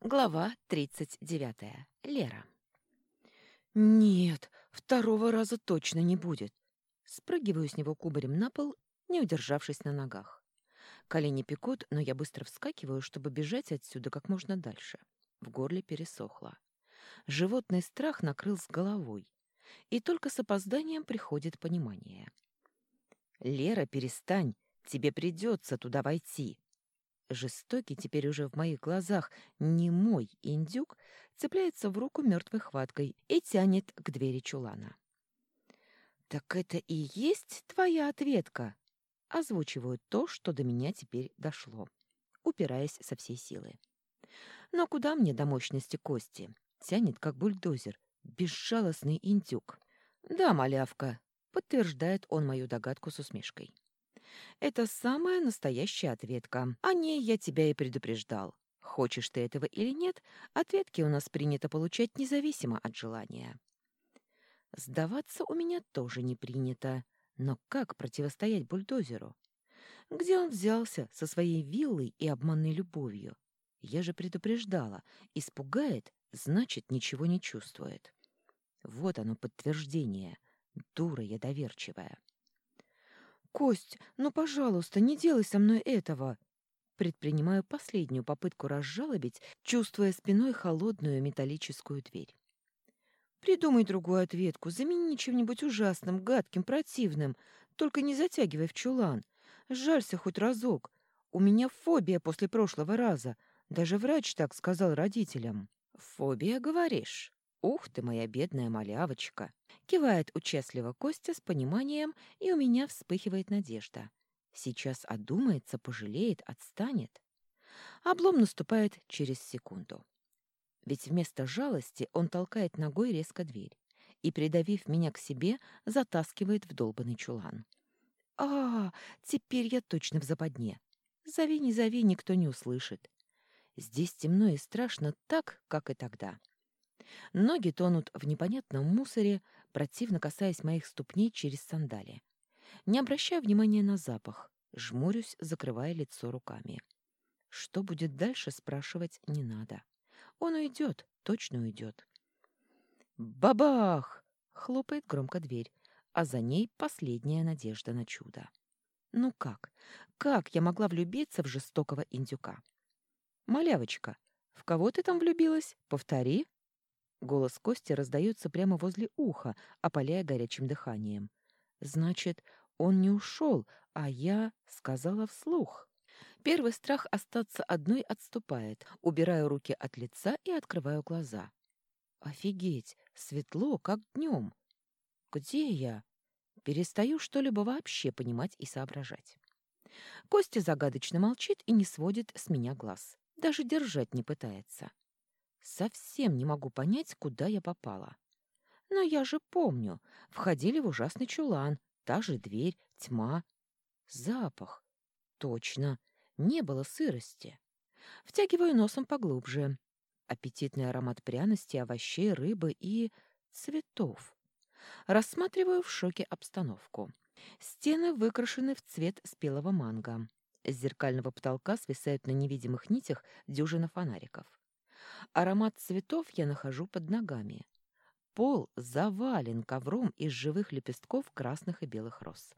Глава 39. Лера. «Нет, второго раза точно не будет». Спрыгиваю с него кубарем на пол, не удержавшись на ногах. Колени пекут, но я быстро вскакиваю, чтобы бежать отсюда как можно дальше. В горле пересохло. Животный страх накрыл с головой. И только с опозданием приходит понимание. «Лера, перестань, тебе придется туда войти», Жестокий теперь уже в моих глазах не мой индюк цепляется в руку мертвой хваткой и тянет к двери чулана. «Так это и есть твоя ответка?» Озвучиваю то, что до меня теперь дошло, упираясь со всей силы. «Но куда мне до мощности кости?» Тянет, как бульдозер, безжалостный индюк. «Да, малявка», — подтверждает он мою догадку с усмешкой. Это самая настоящая ответка. О ней я тебя и предупреждал. Хочешь ты этого или нет, ответки у нас принято получать независимо от желания. Сдаваться у меня тоже не принято. Но как противостоять бульдозеру? Где он взялся со своей виллой и обманной любовью? Я же предупреждала. Испугает, значит, ничего не чувствует. Вот оно подтверждение. Дура я доверчивая. «Кость, ну, пожалуйста, не делай со мной этого!» Предпринимаю последнюю попытку разжалобить, чувствуя спиной холодную металлическую дверь. «Придумай другую ответку, замени чем-нибудь ужасным, гадким, противным, только не затягивай в чулан. Жалься хоть разок. У меня фобия после прошлого раза. Даже врач так сказал родителям». «Фобия, говоришь?» «Ух ты, моя бедная малявочка!» Кивает участливо Костя с пониманием, и у меня вспыхивает надежда. Сейчас одумается, пожалеет, отстанет. Облом наступает через секунду. Ведь вместо жалости он толкает ногой резко дверь и, придавив меня к себе, затаскивает в долбанный чулан. а, теперь я точно в западне. Зови, не зови, никто не услышит. Здесь темно и страшно так, как и тогда. Ноги тонут в непонятном мусоре, противно касаясь моих ступней через сандали. Не обращая внимания на запах, жмурюсь, закрывая лицо руками. Что будет дальше, спрашивать не надо. Он уйдет, точно уйдет. «Бабах!» — хлопает громко дверь, а за ней последняя надежда на чудо. Ну как? Как я могла влюбиться в жестокого индюка? «Малявочка, в кого ты там влюбилась? Повтори!» Голос Кости раздается прямо возле уха, опаляя горячим дыханием. «Значит, он не ушел, а я сказала вслух». Первый страх остаться одной отступает. Убираю руки от лица и открываю глаза. «Офигеть! Светло, как днем!» «Где я?» Перестаю что-либо вообще понимать и соображать. Костя загадочно молчит и не сводит с меня глаз. Даже держать не пытается. Совсем не могу понять, куда я попала. Но я же помню. Входили в ужасный чулан. Та же дверь, тьма. Запах. Точно. Не было сырости. Втягиваю носом поглубже. Аппетитный аромат пряности, овощей, рыбы и цветов. Рассматриваю в шоке обстановку. Стены выкрашены в цвет спелого манго. С зеркального потолка свисают на невидимых нитях дюжина фонариков. Аромат цветов я нахожу под ногами. Пол завален ковром из живых лепестков красных и белых роз.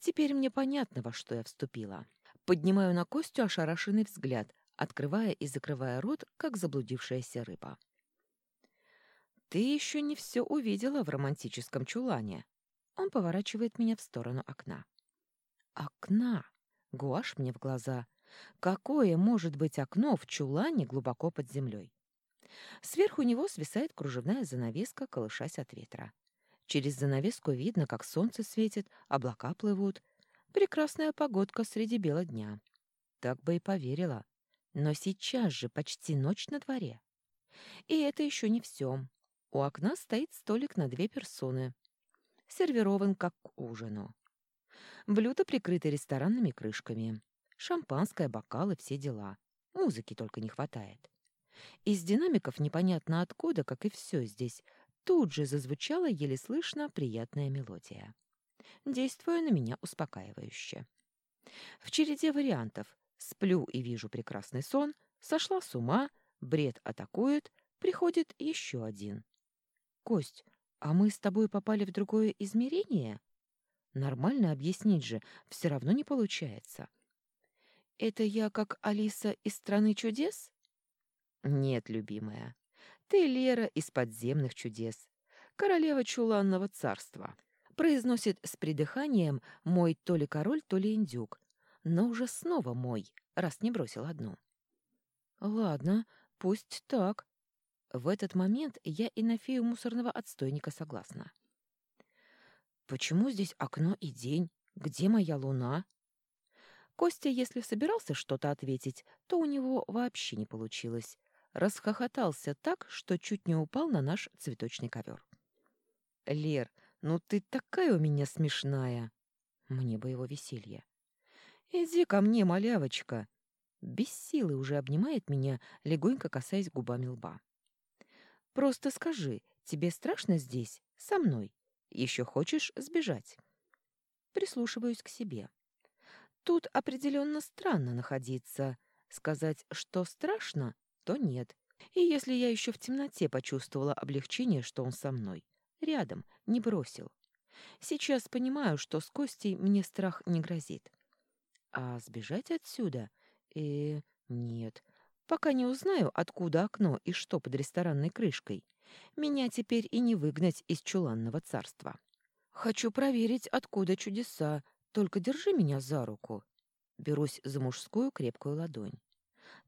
Теперь мне понятно, во что я вступила. Поднимаю на Костю ошарашенный взгляд, открывая и закрывая рот, как заблудившаяся рыба. «Ты еще не все увидела в романтическом чулане». Он поворачивает меня в сторону окна. «Окна!» Гуашь мне в глаза. Какое может быть окно в чулане глубоко под землей? Сверху него свисает кружевная занавеска, колышась от ветра. Через занавеску видно, как солнце светит, облака плывут. Прекрасная погодка среди бела дня. Так бы и поверила. Но сейчас же почти ночь на дворе. И это еще не все. У окна стоит столик на две персоны. Сервирован как к ужину. Блюда прикрыты ресторанными крышками. Шампанское, бокалы, все дела. Музыки только не хватает. Из динамиков непонятно откуда, как и все здесь, тут же зазвучала еле слышно приятная мелодия, действуя на меня успокаивающе. В череде вариантов «сплю и вижу прекрасный сон», «сошла с ума», Бред атакует, приходит еще один. «Кость, а мы с тобой попали в другое измерение?» Нормально объяснить же все равно не получается. «Это я как Алиса из «Страны чудес»?» «Нет, любимая. Ты Лера из «Подземных чудес», королева Чуланного царства», произносит с придыханием мой то ли король, то ли индюк, но уже снова мой, раз не бросил одну. «Ладно, пусть так». В этот момент я и на фею мусорного отстойника согласна. «Почему здесь окно и день? Где моя луна?» Костя, если собирался что-то ответить, то у него вообще не получилось. Расхохотался так, что чуть не упал на наш цветочный ковер. «Лер, ну ты такая у меня смешная!» Мне бы его веселье. «Иди ко мне, малявочка!» Без силы уже обнимает меня, легонько касаясь губами лба. «Просто скажи, тебе страшно здесь, со мной? Еще хочешь сбежать?» Прислушиваюсь к себе. Тут определенно странно находиться. Сказать, что страшно, то нет. И если я еще в темноте почувствовала облегчение, что он со мной, рядом, не бросил. Сейчас понимаю, что с Костей мне страх не грозит. А сбежать отсюда? Э, нет. Пока не узнаю, откуда окно и что под ресторанной крышкой, меня теперь и не выгнать из чуланного царства. Хочу проверить, откуда чудеса, только держи меня за руку. Берусь за мужскую крепкую ладонь.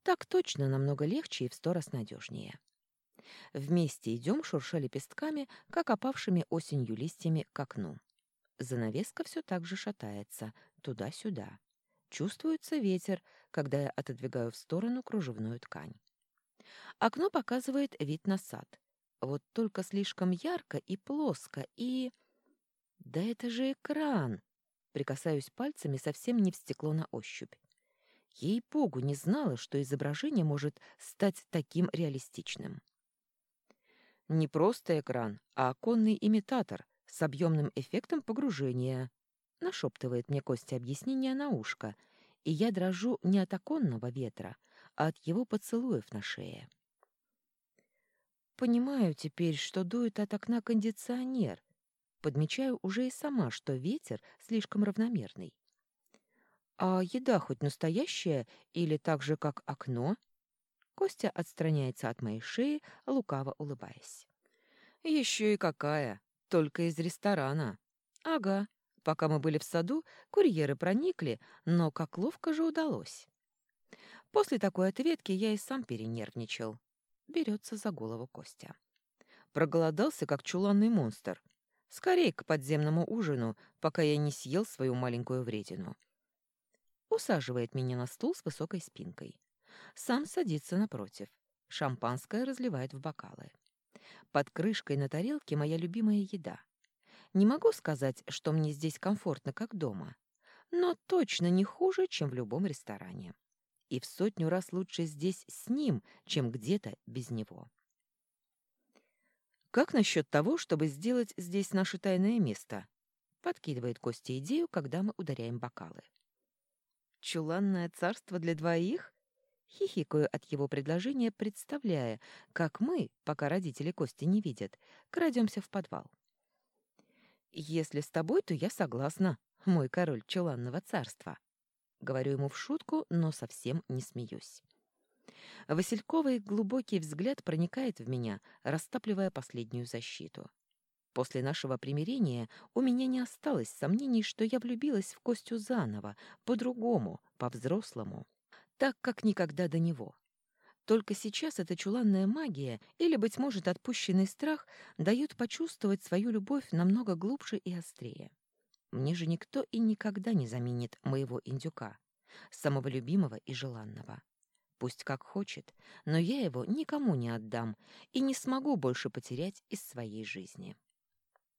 Так точно намного легче и в сто раз надежнее. Вместе идем, шурша лепестками, как опавшими осенью листьями к окну. Занавеска все так же шатается, туда-сюда. Чувствуется ветер, когда я отодвигаю в сторону кружевную ткань. Окно показывает вид на сад. Вот только слишком ярко и плоско, и... Да это же экран! Прикасаюсь пальцами совсем не в стекло на ощупь. Ей-богу, не знала, что изображение может стать таким реалистичным. Не просто экран, а оконный имитатор с объемным эффектом погружения. Нашептывает мне Костя объяснение на ушко, и я дрожу не от оконного ветра, а от его поцелуев на шее. Понимаю теперь, что дует от окна кондиционер, Подмечаю уже и сама, что ветер слишком равномерный. А еда хоть настоящая или так же, как окно? Костя отстраняется от моей шеи, лукаво улыбаясь. Еще и какая! Только из ресторана. Ага. Пока мы были в саду, курьеры проникли, но как ловко же удалось. После такой ответки я и сам перенервничал. Берется за голову Костя. Проголодался, как чуланный монстр. Скорей к подземному ужину, пока я не съел свою маленькую вредину. Усаживает меня на стул с высокой спинкой. Сам садится напротив. Шампанское разливает в бокалы. Под крышкой на тарелке моя любимая еда. Не могу сказать, что мне здесь комфортно, как дома, но точно не хуже, чем в любом ресторане. И в сотню раз лучше здесь с ним, чем где-то без него. Как насчет того, чтобы сделать здесь наше тайное место? Подкидывает Костя идею, когда мы ударяем бокалы. Чуланное царство для двоих? Хихикаю от его предложения, представляя, как мы, пока родители Кости не видят, крадемся в подвал. «Если с тобой, то я согласна, мой король чуланного царства». Говорю ему в шутку, но совсем не смеюсь. Васильковый глубокий взгляд проникает в меня, растапливая последнюю защиту. После нашего примирения у меня не осталось сомнений, что я влюбилась в Костю заново, по-другому, по-взрослому, так, как никогда до него. Только сейчас эта чуланная магия или, быть может, отпущенный страх дают почувствовать свою любовь намного глубже и острее. Мне же никто и никогда не заменит моего индюка, самого любимого и желанного. Пусть как хочет, но я его никому не отдам и не смогу больше потерять из своей жизни.